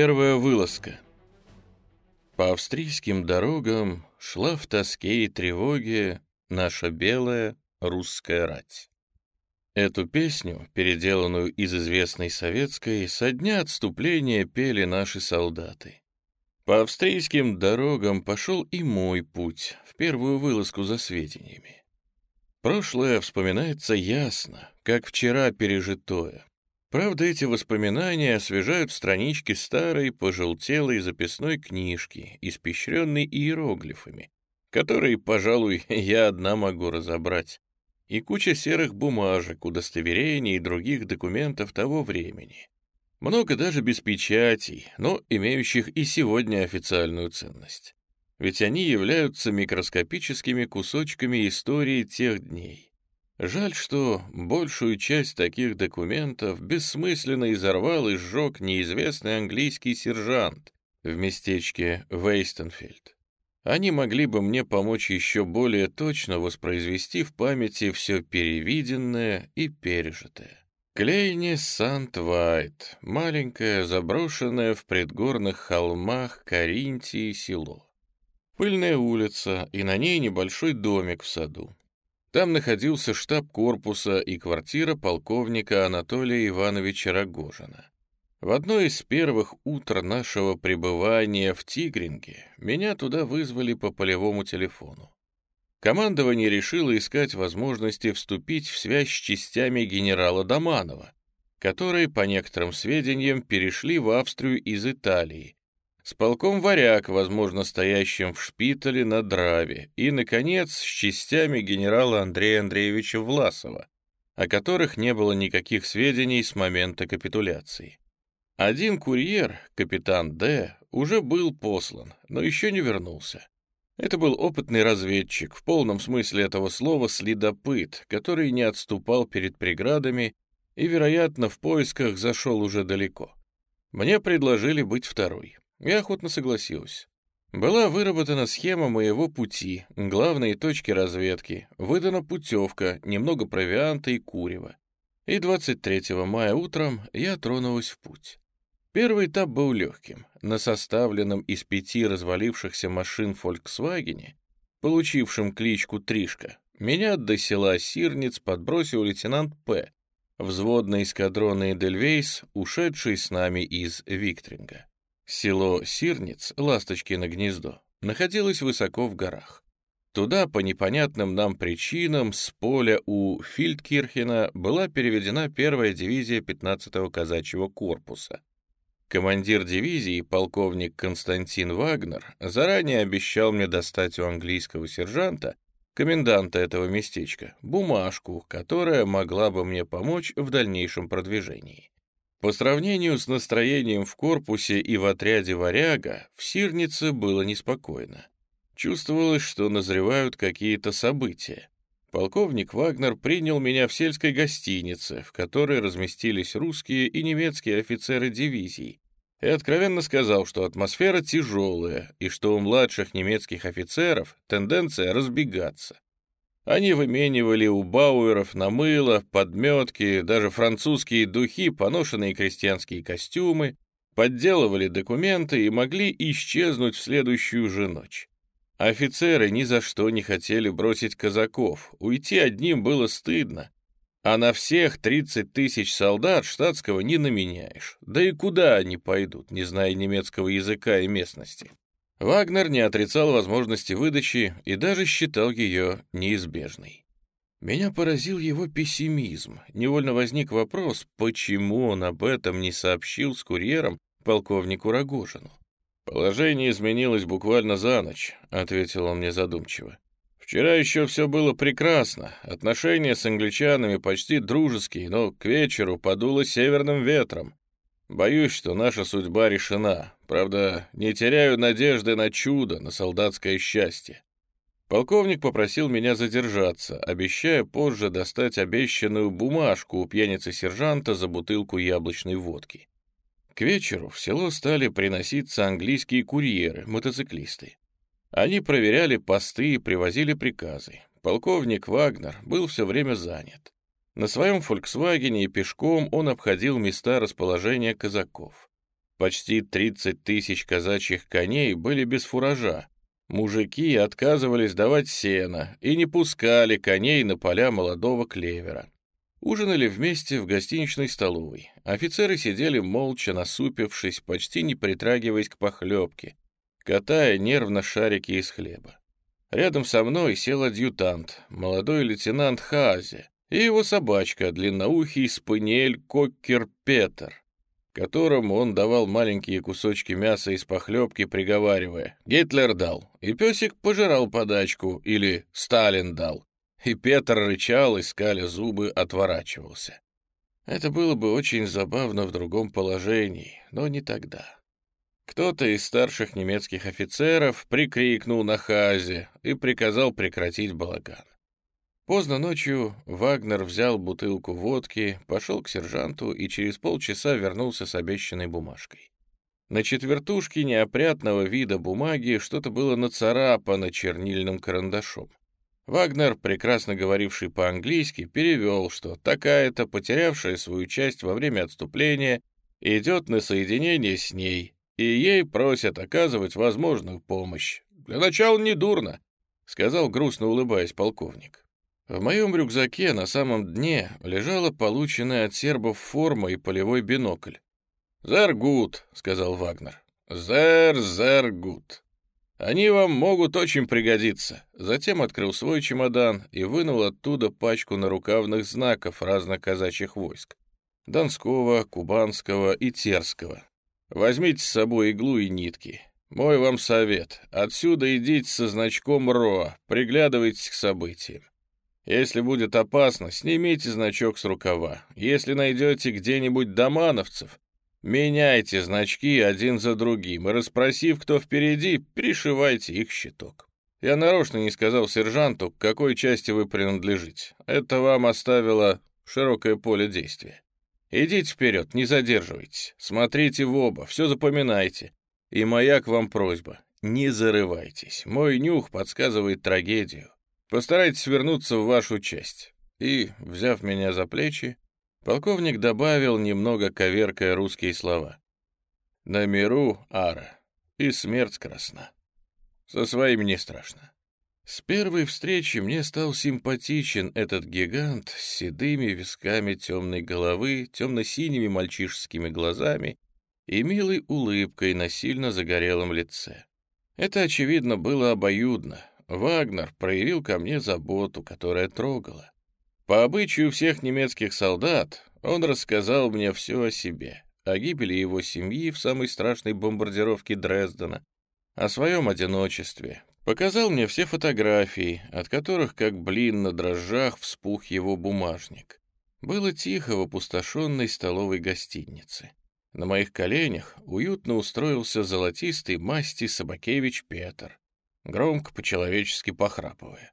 Первая вылазка. По австрийским дорогам шла в тоске и тревоге наша белая русская рать. Эту песню, переделанную из известной советской, со дня отступления пели наши солдаты. По австрийским дорогам пошел и мой путь в первую вылазку за сведениями. Прошлое вспоминается ясно, как вчера пережитое. Правда, эти воспоминания освежают странички старой, пожелтелой записной книжки, испещренной иероглифами, которые, пожалуй, я одна могу разобрать, и куча серых бумажек, удостоверений и других документов того времени. Много даже без печатей, но имеющих и сегодня официальную ценность. Ведь они являются микроскопическими кусочками истории тех дней. Жаль, что большую часть таких документов бессмысленно изорвал и сжег неизвестный английский сержант в местечке Вейстенфельд. Они могли бы мне помочь еще более точно воспроизвести в памяти все перевиденное и пережитое. Клейни Сант-Вайт, маленькое, заброшенное в предгорных холмах Каринтии село. Пыльная улица, и на ней небольшой домик в саду. Там находился штаб корпуса и квартира полковника Анатолия Ивановича Рогожина. В одно из первых утр нашего пребывания в Тигринге меня туда вызвали по полевому телефону. Командование решило искать возможности вступить в связь с частями генерала Доманова, которые, по некоторым сведениям, перешли в Австрию из Италии, с полком «Варяг», возможно, стоящим в шпитале на Драве, и, наконец, с частями генерала Андрея Андреевича Власова, о которых не было никаких сведений с момента капитуляции. Один курьер, капитан Д, уже был послан, но еще не вернулся. Это был опытный разведчик, в полном смысле этого слова следопыт, который не отступал перед преградами и, вероятно, в поисках зашел уже далеко. Мне предложили быть второй. Я охотно согласился. Была выработана схема моего пути, главные точки разведки, выдана путевка, немного провианта и курева. И 23 мая утром я тронулась в путь. Первый этап был легким. На составленном из пяти развалившихся машин «Фольксвагене», получившем кличку «Тришка», меня до села Сирниц подбросил лейтенант П., взводный эскадрона Эдельвейс, ушедший с нами из Виктринга. Село Сирниц, Ласточкино гнездо, находилось высоко в горах. Туда по непонятным нам причинам с поля у Фильдкирхена была переведена первая дивизия 15-го казачьего корпуса. Командир дивизии, полковник Константин Вагнер, заранее обещал мне достать у английского сержанта, коменданта этого местечка, бумажку, которая могла бы мне помочь в дальнейшем продвижении. По сравнению с настроением в корпусе и в отряде «Варяга», в Сирнице было неспокойно. Чувствовалось, что назревают какие-то события. Полковник Вагнер принял меня в сельской гостинице, в которой разместились русские и немецкие офицеры дивизий, и откровенно сказал, что атмосфера тяжелая и что у младших немецких офицеров тенденция разбегаться. Они выменивали у бауэров на мыло, подметки, даже французские духи, поношенные крестьянские костюмы, подделывали документы и могли исчезнуть в следующую же ночь. Офицеры ни за что не хотели бросить казаков, уйти одним было стыдно. А на всех 30 тысяч солдат штатского не наменяешь. Да и куда они пойдут, не зная немецкого языка и местности? Вагнер не отрицал возможности выдачи и даже считал ее неизбежной. Меня поразил его пессимизм. Невольно возник вопрос, почему он об этом не сообщил с курьером полковнику Рогожину. «Положение изменилось буквально за ночь», — ответил он мне задумчиво. «Вчера еще все было прекрасно, отношения с англичанами почти дружеские, но к вечеру подуло северным ветром. Боюсь, что наша судьба решена. Правда, не теряю надежды на чудо, на солдатское счастье. Полковник попросил меня задержаться, обещая позже достать обещанную бумажку у пьяницы-сержанта за бутылку яблочной водки. К вечеру в село стали приноситься английские курьеры, мотоциклисты. Они проверяли посты и привозили приказы. Полковник Вагнер был все время занят. На своем «Фольксвагене» и пешком он обходил места расположения казаков. Почти 30 тысяч казачьих коней были без фуража. Мужики отказывались давать сено и не пускали коней на поля молодого клевера. Ужинали вместе в гостиничной столовой. Офицеры сидели молча, насупившись, почти не притрагиваясь к похлебке, катая нервно шарики из хлеба. Рядом со мной сел адъютант, молодой лейтенант Хазе, и его собачка, длинноухий спаниель Коккер Петер которому он давал маленькие кусочки мяса из похлебки, приговаривая «Гитлер дал», и песик пожирал подачку, или «Сталин дал», и Петр рычал, искали зубы, отворачивался. Это было бы очень забавно в другом положении, но не тогда. Кто-то из старших немецких офицеров прикрикнул на Хазе и приказал прекратить балаган. Поздно ночью Вагнер взял бутылку водки, пошел к сержанту и через полчаса вернулся с обещанной бумажкой. На четвертушке неопрятного вида бумаги что-то было нацарапано чернильным карандашом. Вагнер, прекрасно говоривший по-английски, перевел, что такая-то, потерявшая свою часть во время отступления, идет на соединение с ней, и ей просят оказывать возможную помощь. «Для начала не дурно», — сказал грустно улыбаясь полковник. В моем рюкзаке на самом дне лежала полученная от сербов форма и полевой бинокль. «Зергут», — сказал Вагнер. «Зер-зергут. Они вам могут очень пригодиться». Затем открыл свой чемодан и вынул оттуда пачку нарукавных знаков разных казачьих войск. Донского, Кубанского и Терского. Возьмите с собой иглу и нитки. Мой вам совет. Отсюда идите со значком РОА, приглядывайтесь к событиям. Если будет опасно, снимите значок с рукава. Если найдете где-нибудь домановцев, меняйте значки один за другим и, расспросив, кто впереди, пришивайте их щиток. Я нарочно не сказал сержанту, к какой части вы принадлежите. Это вам оставило широкое поле действия. Идите вперед, не задерживайтесь. Смотрите в оба, все запоминайте. И моя к вам просьба. Не зарывайтесь. Мой нюх подсказывает трагедию. Постарайтесь вернуться в вашу часть». И, взяв меня за плечи, полковник добавил, немного коверкая русские слова. «На миру ара, и смерть красна. Со своими не страшно». С первой встречи мне стал симпатичен этот гигант с седыми висками темной головы, темно-синими мальчишескими глазами и милой улыбкой на сильно загорелом лице. Это, очевидно, было обоюдно, Вагнер проявил ко мне заботу, которая трогала. По обычаю всех немецких солдат он рассказал мне все о себе, о гибели его семьи в самой страшной бомбардировке Дрездена, о своем одиночестве, показал мне все фотографии, от которых, как блин на дрожжах, вспух его бумажник. Было тихо в опустошенной столовой гостинице. На моих коленях уютно устроился золотистый масти Собакевич Петр громко по-человечески похрапывая.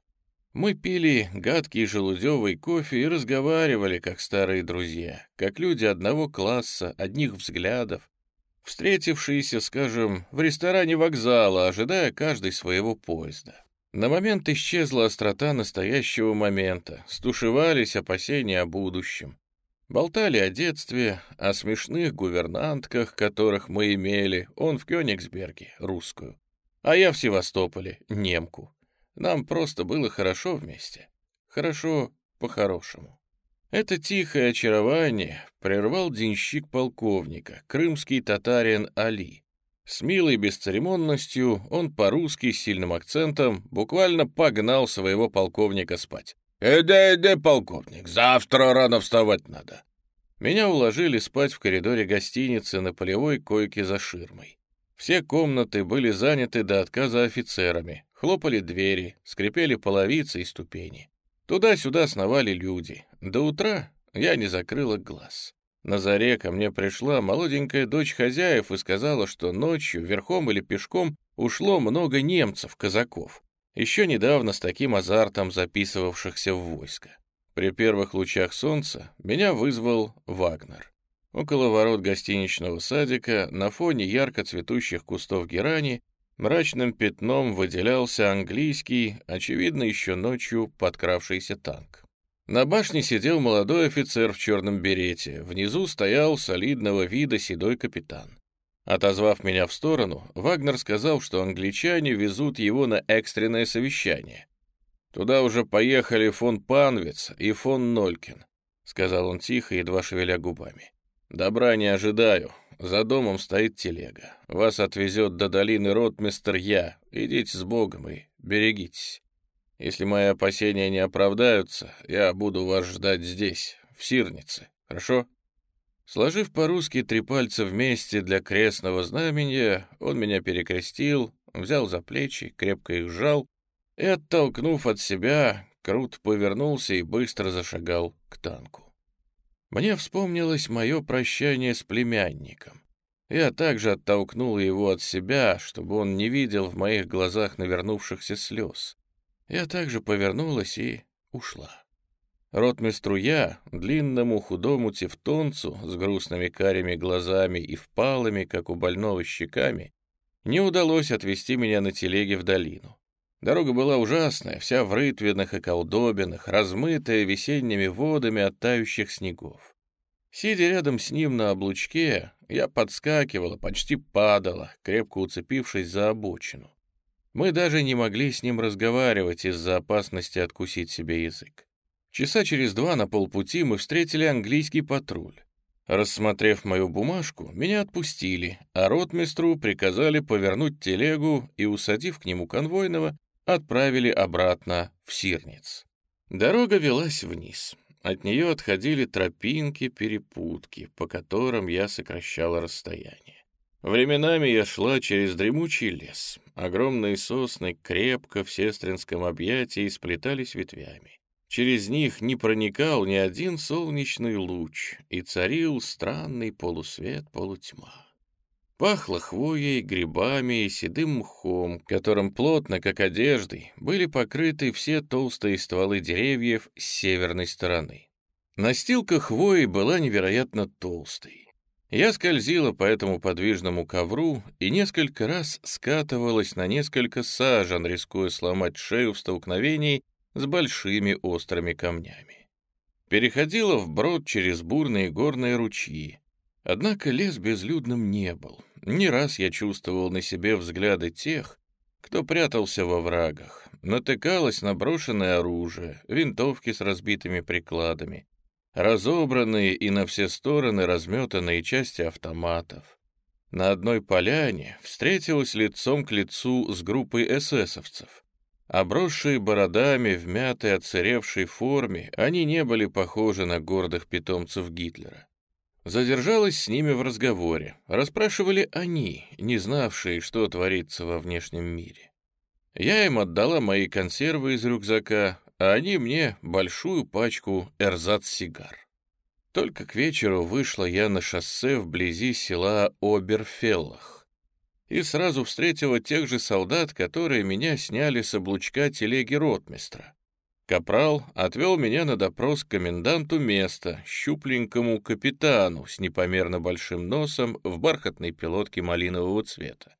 Мы пили гадкий желудевый кофе и разговаривали, как старые друзья, как люди одного класса, одних взглядов, встретившиеся, скажем, в ресторане вокзала, ожидая каждый своего поезда. На момент исчезла острота настоящего момента, стушевались опасения о будущем. Болтали о детстве, о смешных гувернантках, которых мы имели, он в Кёнигсберге, русскую, а я в Севастополе, немку. Нам просто было хорошо вместе. Хорошо по-хорошему. Это тихое очарование прервал денщик полковника, крымский татарин Али. С милой бесцеремонностью он по-русски с сильным акцентом буквально погнал своего полковника спать. «Эде, эде, полковник, завтра рано вставать надо». Меня уложили спать в коридоре гостиницы на полевой койке за ширмой. Все комнаты были заняты до отказа офицерами, хлопали двери, скрипели половицы и ступени. Туда-сюда сновали люди. До утра я не закрыла глаз. На заре ко мне пришла молоденькая дочь хозяев и сказала, что ночью, верхом или пешком, ушло много немцев, казаков, еще недавно с таким азартом записывавшихся в войско. При первых лучах солнца меня вызвал Вагнер. Около ворот гостиничного садика, на фоне ярко цветущих кустов герани, мрачным пятном выделялся английский, очевидно, еще ночью подкравшийся танк. На башне сидел молодой офицер в черном берете, внизу стоял солидного вида седой капитан. Отозвав меня в сторону, Вагнер сказал, что англичане везут его на экстренное совещание. «Туда уже поехали фон Панвиц и фон Нолькин», — сказал он тихо, едва шевеля губами. «Добра не ожидаю. За домом стоит телега. Вас отвезет до долины ротмистер я. Идите с Богом и берегитесь. Если мои опасения не оправдаются, я буду вас ждать здесь, в Сирнице. Хорошо?» Сложив по-русски три пальца вместе для крестного знамения, он меня перекрестил, взял за плечи, крепко их сжал и, оттолкнув от себя, круто повернулся и быстро зашагал к танку. Мне вспомнилось мое прощание с племянником. Я также оттолкнул его от себя, чтобы он не видел в моих глазах навернувшихся слез. Я также повернулась и ушла. Ротмистру я, длинному худому тевтонцу с грустными карими глазами и впалыми, как у больного щеками, не удалось отвезти меня на телеге в долину. Дорога была ужасная, вся в рытвинах и колдобинах, размытая весенними водами от тающих снегов. Сидя рядом с ним на облучке, я подскакивала, почти падала, крепко уцепившись за обочину. Мы даже не могли с ним разговаривать из-за опасности откусить себе язык. Часа через два на полпути мы встретили английский патруль. Рассмотрев мою бумажку, меня отпустили, а ротмистру приказали повернуть телегу и, усадив к нему конвойного, отправили обратно в Сирниц. Дорога велась вниз. От нее отходили тропинки, перепутки, по которым я сокращала расстояние. Временами я шла через дремучий лес. Огромные сосны крепко в сестринском объятии сплетались ветвями. Через них не проникал ни один солнечный луч, и царил странный полусвет-полутьма. Пахло хвоей, грибами и седым мхом, которым плотно, как одеждой, были покрыты все толстые стволы деревьев с северной стороны. Настилка хвои была невероятно толстой. Я скользила по этому подвижному ковру и несколько раз скатывалась на несколько сажен, рискуя сломать шею в столкновении с большими острыми камнями. Переходила вброд через бурные горные ручьи. Однако лес безлюдным не был. Не раз я чувствовал на себе взгляды тех, кто прятался во врагах. Натыкалось на брошенное оружие, винтовки с разбитыми прикладами, разобранные и на все стороны разметанные части автоматов. На одной поляне встретилась лицом к лицу с группой эсэсовцев. Обросшие бородами в мятой отсыревшей форме, они не были похожи на гордых питомцев Гитлера. Задержалась с ними в разговоре. Расспрашивали они, не знавшие, что творится во внешнем мире. Я им отдала мои консервы из рюкзака, а они мне большую пачку эрзац-сигар. Только к вечеру вышла я на шоссе вблизи села Оберфеллах и сразу встретила тех же солдат, которые меня сняли с облучка телеги ротмистра. Капрал отвел меня на допрос к коменданту места, щупленькому капитану с непомерно большим носом в бархатной пилотке малинового цвета.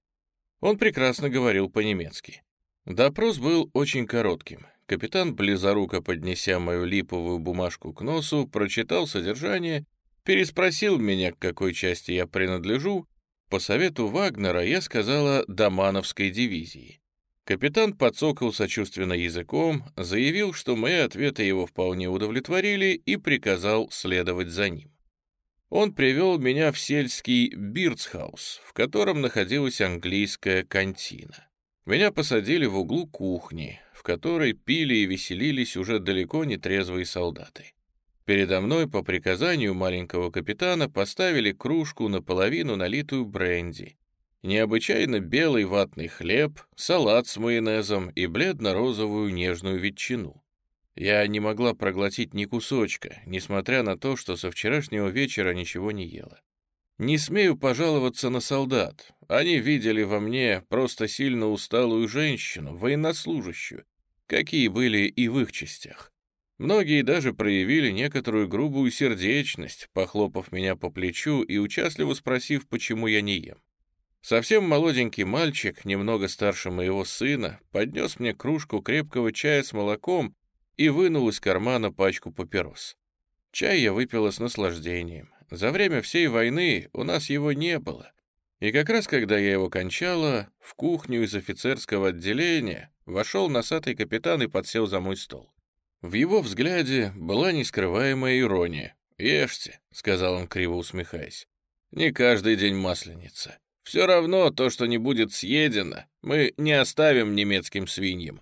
Он прекрасно говорил по-немецки. Допрос был очень коротким. Капитан, близоруко поднеся мою липовую бумажку к носу, прочитал содержание, переспросил меня, к какой части я принадлежу, по совету Вагнера я сказала «Домановской дивизии». Капитан подсокал сочувственно языком, заявил, что мои ответы его вполне удовлетворили и приказал следовать за ним. Он привел меня в сельский Бирцхаус, в котором находилась английская кантина. Меня посадили в углу кухни, в которой пили и веселились уже далеко не трезвые солдаты. Передо мной по приказанию маленького капитана поставили кружку наполовину налитую бренди, необычайно белый ватный хлеб, салат с майонезом и бледно-розовую нежную ветчину. Я не могла проглотить ни кусочка, несмотря на то, что со вчерашнего вечера ничего не ела. Не смею пожаловаться на солдат. Они видели во мне просто сильно усталую женщину, военнослужащую, какие были и в их частях. Многие даже проявили некоторую грубую сердечность, похлопав меня по плечу и участливо спросив, почему я не ем. Совсем молоденький мальчик, немного старше моего сына, поднес мне кружку крепкого чая с молоком и вынул из кармана пачку папирос. Чай я выпила с наслаждением. За время всей войны у нас его не было. И как раз когда я его кончала, в кухню из офицерского отделения вошел носатый капитан и подсел за мой стол. В его взгляде была нескрываемая ирония. «Ешьте», — сказал он, криво усмехаясь. «Не каждый день масленица. Все равно то, что не будет съедено, мы не оставим немецким свиньям.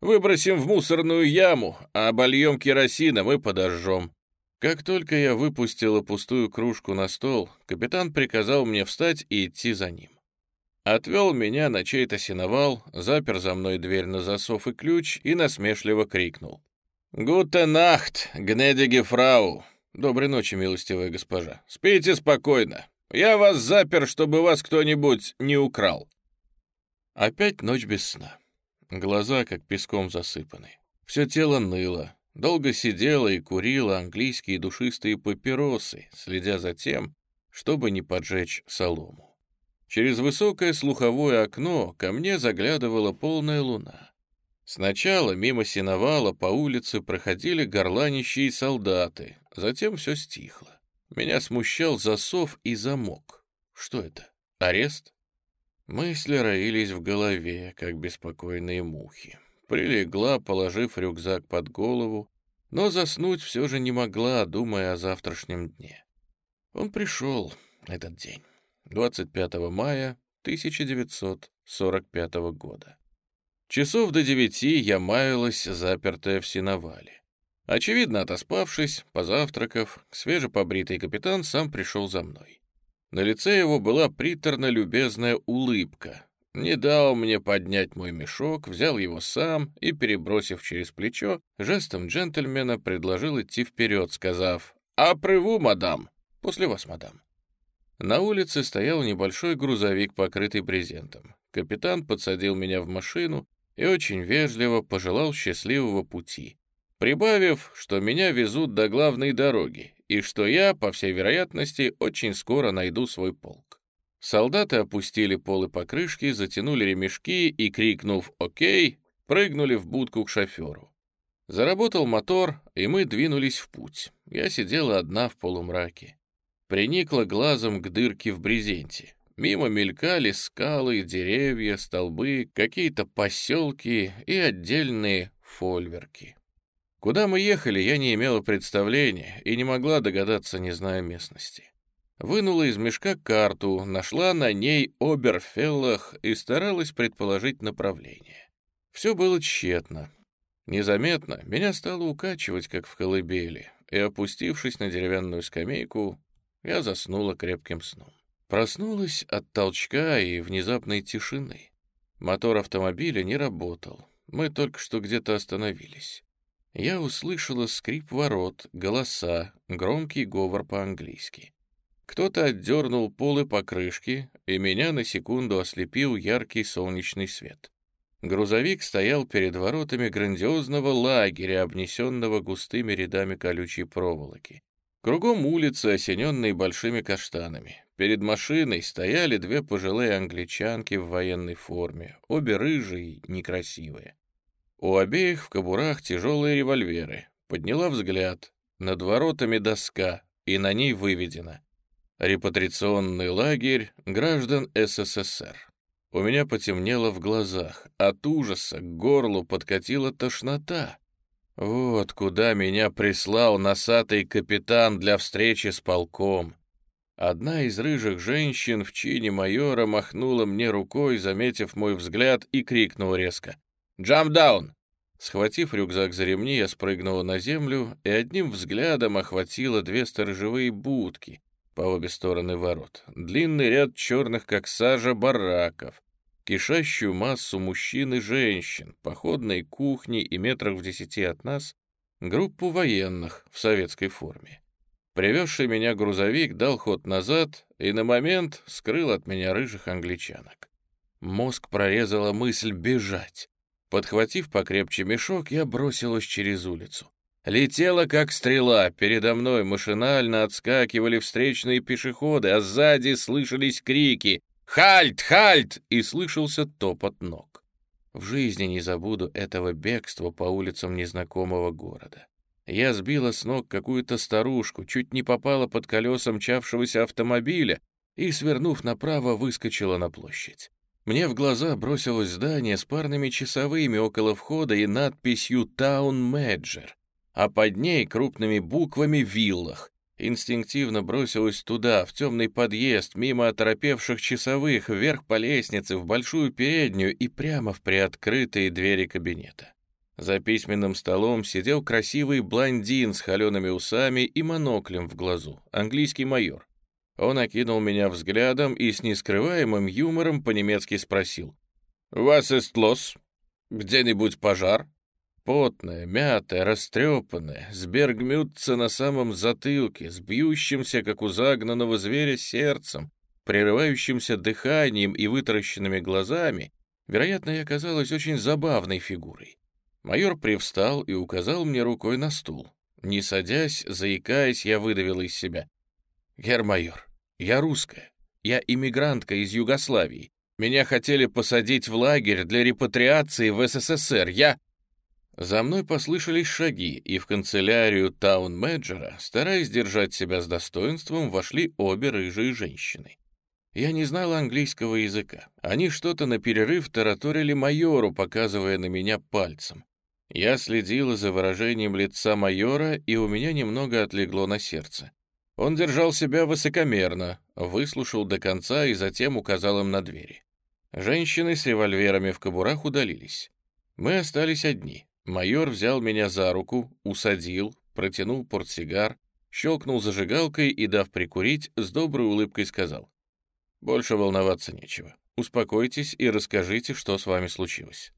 Выбросим в мусорную яму, а обольем керосином и подожжем. Как только я выпустила пустую кружку на стол, капитан приказал мне встать и идти за ним. Отвел меня на чей-то сеновал, запер за мной дверь на засов и ключ и насмешливо крикнул. «Гуте нахт, гнедиги фрау!» «Доброй ночи, милостивая госпожа. Спите спокойно. Я вас запер, чтобы вас кто-нибудь не украл». Опять ночь без сна. Глаза как песком засыпаны. Все тело ныло, Долго сидела и курила английские душистые папиросы, следя за тем, чтобы не поджечь солому. Через высокое слуховое окно ко мне заглядывала полная луна. Сначала мимо сеновала по улице проходили горланищие солдаты, затем все стихло. Меня смущал засов и замок. Что это? Арест? Мысли роились в голове, как беспокойные мухи прилегла, положив рюкзак под голову, но заснуть все же не могла, думая о завтрашнем дне. Он пришел, этот день, 25 мая 1945 года. Часов до девяти я маялась, запертая в сеновале. Очевидно, отоспавшись, позавтракав, свежепобритый капитан сам пришел за мной. На лице его была приторно-любезная улыбка, не дал мне поднять мой мешок, взял его сам и, перебросив через плечо, жестом джентльмена предложил идти вперед, сказав «А прыву, мадам!» «После вас, мадам». На улице стоял небольшой грузовик, покрытый брезентом. Капитан подсадил меня в машину и очень вежливо пожелал счастливого пути, прибавив, что меня везут до главной дороги и что я, по всей вероятности, очень скоро найду свой полк. Солдаты опустили полы покрышки, затянули ремешки и, крикнув «Окей!», прыгнули в будку к шоферу. Заработал мотор, и мы двинулись в путь. Я сидела одна в полумраке. Приникла глазом к дырке в брезенте. Мимо мелькали скалы, деревья, столбы, какие-то поселки и отдельные фольверки. Куда мы ехали, я не имела представления и не могла догадаться, не зная местности. Вынула из мешка карту, нашла на ней Оберфеллах и старалась предположить направление. Все было тщетно. Незаметно меня стало укачивать, как в колыбели, и, опустившись на деревянную скамейку, я заснула крепким сном. Проснулась от толчка и внезапной тишины. Мотор автомобиля не работал. Мы только что где-то остановились. Я услышала скрип ворот, голоса, громкий говор по-английски. Кто-то отдернул полы покрышки, и меня на секунду ослепил яркий солнечный свет. Грузовик стоял перед воротами грандиозного лагеря, обнесенного густыми рядами колючей проволоки. Кругом улицы, осененные большими каштанами. Перед машиной стояли две пожилые англичанки в военной форме, обе рыжие, некрасивые. У обеих в кобурах тяжелые револьверы. Подняла взгляд. Над воротами доска, и на ней выведено Репатриационный лагерь граждан СССР. У меня потемнело в глазах. От ужаса к горлу подкатила тошнота. Вот куда меня прислал носатый капитан для встречи с полком. Одна из рыжих женщин в чине майора махнула мне рукой, заметив мой взгляд, и крикнула резко. «Jump down!» Схватив рюкзак за ремни, я спрыгнула на землю и одним взглядом охватила две сторожевые будки, по обе стороны ворот, длинный ряд черных, как сажа, бараков, кишащую массу мужчин и женщин, походной кухни и метрах в десяти от нас группу военных в советской форме. Привезший меня грузовик дал ход назад и на момент скрыл от меня рыжих англичанок. Мозг прорезала мысль бежать. Подхватив покрепче мешок, я бросилась через улицу. Летела как стрела, передо мной машинально отскакивали встречные пешеходы, а сзади слышались крики «Хальт! Хальт!» и слышался топот ног. В жизни не забуду этого бегства по улицам незнакомого города. Я сбила с ног какую-то старушку, чуть не попала под колеса мчавшегося автомобиля, и, свернув направо, выскочила на площадь. Мне в глаза бросилось здание с парными часовыми около входа и надписью «Таун Мэджер», а под ней крупными буквами «Виллах». Инстинктивно бросилась туда, в темный подъезд, мимо оторопевших часовых, вверх по лестнице, в большую переднюю и прямо в приоткрытые двери кабинета. За письменным столом сидел красивый блондин с холеными усами и моноклем в глазу, английский майор. Он окинул меня взглядом и с нескрываемым юмором по-немецки спросил. «Вас ist los? Где-нибудь пожар?» Потная, мятая, растрепанная, с бергмютца на самом затылке, с бьющимся, как у загнанного зверя, сердцем, прерывающимся дыханием и вытаращенными глазами, вероятно, я оказалась очень забавной фигурой. Майор привстал и указал мне рукой на стул. Не садясь, заикаясь, я выдавила из себя. «Гермайор, я русская. Я иммигрантка из Югославии. Меня хотели посадить в лагерь для репатриации в СССР. Я...» За мной послышались шаги, и в канцелярию таун-менеджера, стараясь держать себя с достоинством, вошли обе рыжие женщины. Я не знал английского языка. Они что-то на перерыв тараторили майору, показывая на меня пальцем. Я следила за выражением лица майора, и у меня немного отлегло на сердце. Он держал себя высокомерно, выслушал до конца и затем указал им на двери. Женщины с револьверами в кобурах удалились. Мы остались одни. Майор взял меня за руку, усадил, протянул портсигар, щелкнул зажигалкой и, дав прикурить, с доброй улыбкой сказал. «Больше волноваться нечего. Успокойтесь и расскажите, что с вами случилось».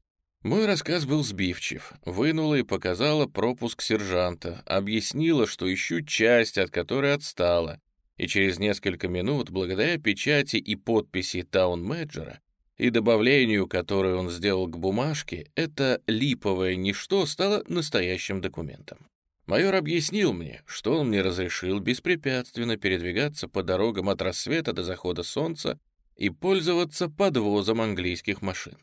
Мой рассказ был сбивчив. Вынула и показала пропуск сержанта, объяснила, что ищу часть, от которой отстала, и через несколько минут, благодаря печати и подписи таун-менеджера, и добавлению, которое он сделал к бумажке, это липовое ничто стало настоящим документом. Майор объяснил мне, что он мне разрешил беспрепятственно передвигаться по дорогам от рассвета до захода солнца и пользоваться подвозом английских машин.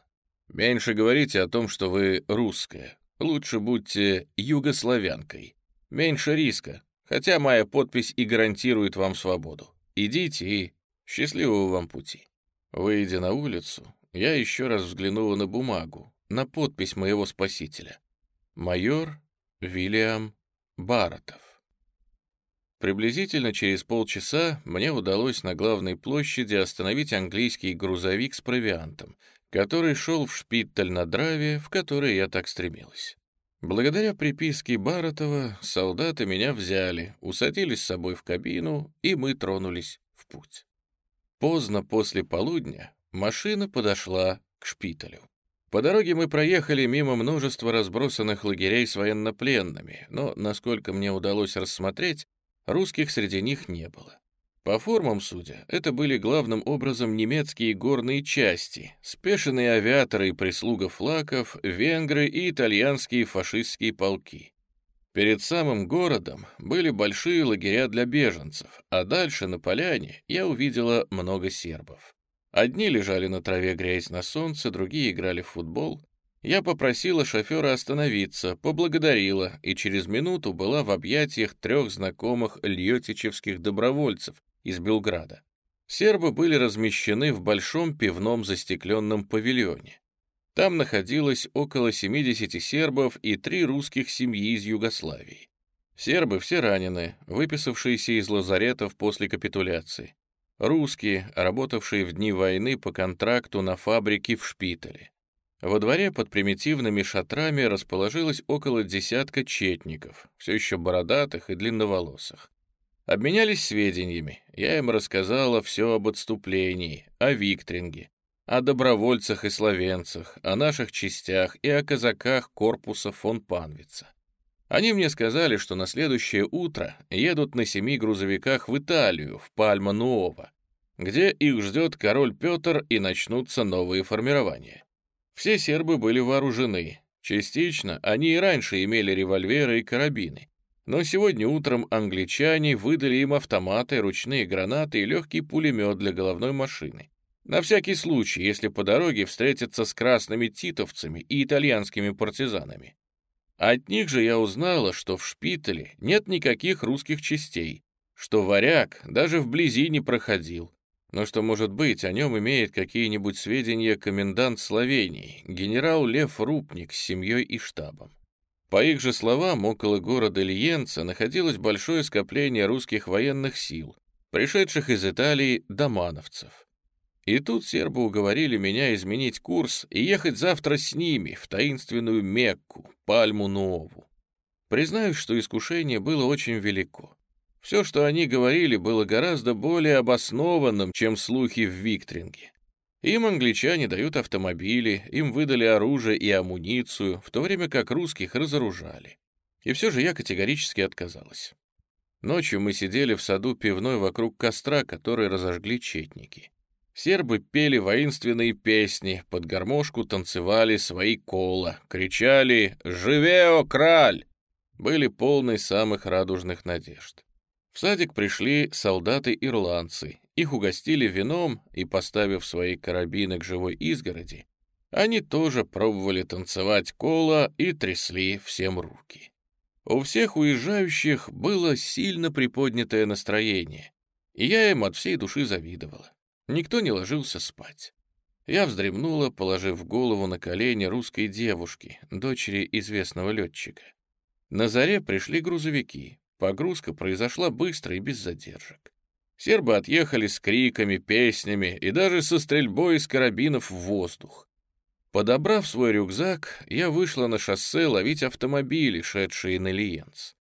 Меньше говорите о том, что вы русская. Лучше будьте югославянкой. Меньше риска, хотя моя подпись и гарантирует вам свободу. Идите и счастливого вам пути. Выйдя на улицу, я еще раз взглянула на бумагу, на подпись моего спасителя. Майор Вильям Баратов. Приблизительно через полчаса мне удалось на главной площади остановить английский грузовик с провиантом, который шел в шпитталь на драйве, в который я так стремилась. Благодаря приписке Баратова солдаты меня взяли, усадили с собой в кабину, и мы тронулись в путь. Поздно после полудня машина подошла к шпиталю. По дороге мы проехали мимо множества разбросанных лагерей с военнопленными, но, насколько мне удалось рассмотреть, русских среди них не было. По формам судя, это были главным образом немецкие горные части, спешенные авиаторы и прислуга флаков, венгры и итальянские фашистские полки. Перед самым городом были большие лагеря для беженцев, а дальше на поляне я увидела много сербов. Одни лежали на траве грязь на солнце, другие играли в футбол. Я попросила шофера остановиться, поблагодарила и через минуту была в объятиях трех знакомых льотичевских добровольцев из Белграда. Сербы были размещены в большом пивном застекленном павильоне. Там находилось около 70 сербов и три русских семьи из Югославии. Сербы все ранены, выписавшиеся из лазаретов после капитуляции. Русские, работавшие в дни войны по контракту на фабрике в Шпитале. Во дворе под примитивными шатрами расположилось около десятка четников, все еще бородатых и длинноволосых. Обменялись сведениями. Я им рассказала все об отступлении, о Виктринге, о добровольцах и словенцах, о наших частях и о казаках корпуса фон Панвица. Они мне сказали, что на следующее утро едут на семи грузовиках в Италию, в Пальма-Нуова, где их ждет король Петр и начнутся новые формирования. Все сербы были вооружены. Частично они и раньше имели револьверы и карабины. Но сегодня утром англичане выдали им автоматы, ручные гранаты и легкий пулемет для головной машины. На всякий случай, если по дороге встретятся с красными титовцами и итальянскими партизанами. От них же я узнала, что в шпитале нет никаких русских частей, что варяг даже вблизи не проходил. но что, может быть, о нем имеет какие-нибудь сведения комендант Словении, генерал Лев Рупник с семьей и штабом. По их же словам, около города Лиенца находилось большое скопление русских военных сил, пришедших из Италии домановцев. И тут сербы уговорили меня изменить курс и ехать завтра с ними в таинственную Мекку, Пальму Нову. Признаюсь, что искушение было очень велико. Все, что они говорили, было гораздо более обоснованным, чем слухи в Виктринге. Им англичане дают автомобили, им выдали оружие и амуницию, в то время как русских разоружали. И все же я категорически отказалась. Ночью мы сидели в саду пивной вокруг костра, который разожгли четники. Сербы пели воинственные песни, под гармошку танцевали свои кола, кричали «Живео, краль!» Были полны самых радужных надежд. В садик пришли солдаты-ирландцы, их угостили вином и, поставив свои карабины к живой изгороди, они тоже пробовали танцевать кола и трясли всем руки. У всех уезжающих было сильно приподнятое настроение, и я им от всей души завидовала. Никто не ложился спать. Я вздремнула, положив голову на колени русской девушки, дочери известного летчика. На заре пришли грузовики. Погрузка произошла быстро и без задержек. Сербы отъехали с криками, песнями и даже со стрельбой из карабинов в воздух. Подобрав свой рюкзак, я вышла на шоссе ловить автомобили, шедшие на Лиенц.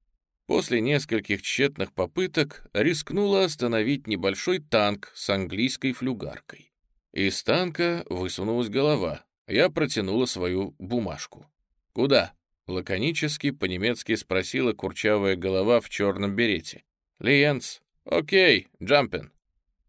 После нескольких тщетных попыток рискнула остановить небольшой танк с английской флюгаркой. Из танка высунулась голова. Я протянула свою бумажку. «Куда?» — лаконически по-немецки спросила курчавая голова в черном берете. «Лиенц». «Окей, джампин».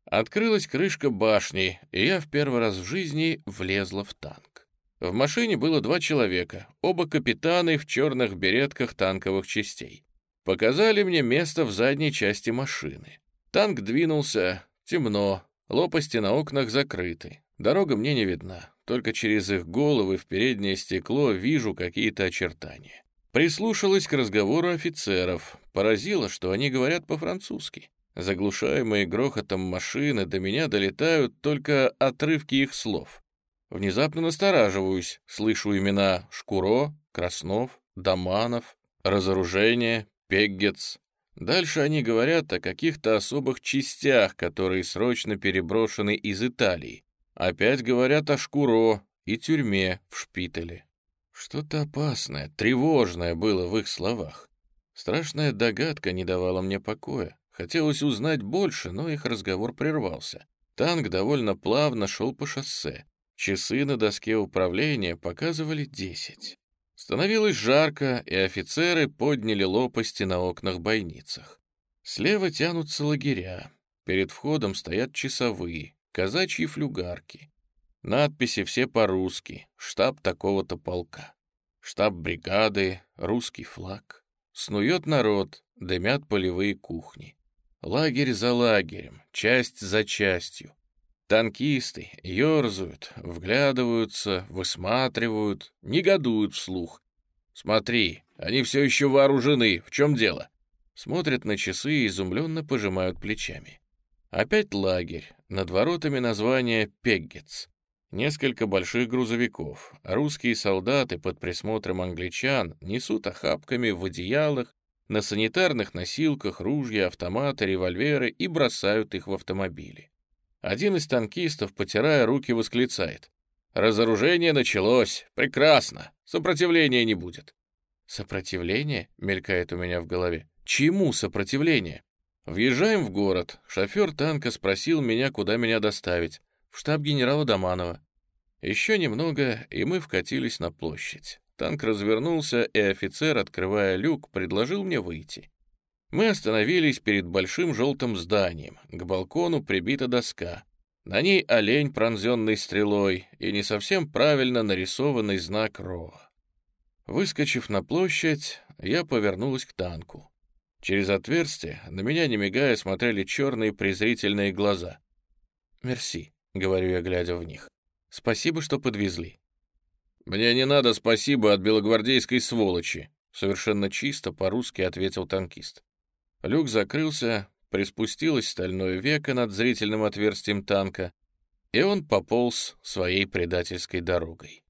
Открылась крышка башни, и я в первый раз в жизни влезла в танк. В машине было два человека, оба капитаны в черных беретках танковых частей. Показали мне место в задней части машины. Танк двинулся, темно, лопасти на окнах закрыты. Дорога мне не видна, только через их головы в переднее стекло вижу какие-то очертания. Прислушалась к разговору офицеров. Поразило, что они говорят по-французски. Заглушаемые грохотом машины до меня долетают только отрывки их слов. Внезапно настораживаюсь, слышу имена Шкуро, Краснов, Доманов, Разоружение, Пеггетс. Дальше они говорят о каких-то особых частях, которые срочно переброшены из Италии. Опять говорят о Шкуро и тюрьме в Шпитале. Что-то опасное, тревожное было в их словах. Страшная догадка не давала мне покоя. Хотелось узнать больше, но их разговор прервался. Танк довольно плавно шел по шоссе. Часы на доске управления показывали десять. Становилось жарко, и офицеры подняли лопасти на окнах-бойницах. Слева тянутся лагеря. Перед входом стоят часовые, казачьи флюгарки. Надписи все по-русски, штаб такого-то полка. Штаб бригады, русский флаг. Снует народ, дымят полевые кухни. Лагерь за лагерем, часть за частью. Танкисты ерзают, вглядываются, высматривают, негодуют вслух. «Смотри, они все еще вооружены, в чем дело?» Смотрят на часы и изумленно пожимают плечами. Опять лагерь, над воротами название «Пеггетс». Несколько больших грузовиков. Русские солдаты под присмотром англичан несут охапками в одеялах, на санитарных носилках ружья, автоматы, револьверы и бросают их в автомобили. Один из танкистов, потирая руки, восклицает. «Разоружение началось! Прекрасно! Сопротивления не будет!» «Сопротивление?» — мелькает у меня в голове. «Чему сопротивление?» Въезжаем в город. Шофер танка спросил меня, куда меня доставить. В штаб генерала Доманова. Еще немного, и мы вкатились на площадь. Танк развернулся, и офицер, открывая люк, предложил мне выйти. Мы остановились перед большим желтым зданием. К балкону прибита доска. На ней олень, пронзенный стрелой, и не совсем правильно нарисованный знак Роа. Выскочив на площадь, я повернулась к танку. Через отверстие на меня, не мигая, смотрели черные презрительные глаза. «Мерси», — говорю я, глядя в них. «Спасибо, что подвезли». «Мне не надо спасибо от белогвардейской сволочи», — совершенно чисто по-русски ответил танкист. Люк закрылся, приспустилось стальное веко над зрительным отверстием танка, и он пополз своей предательской дорогой.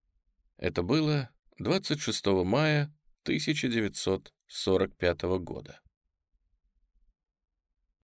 Это было 26 мая 1945 года.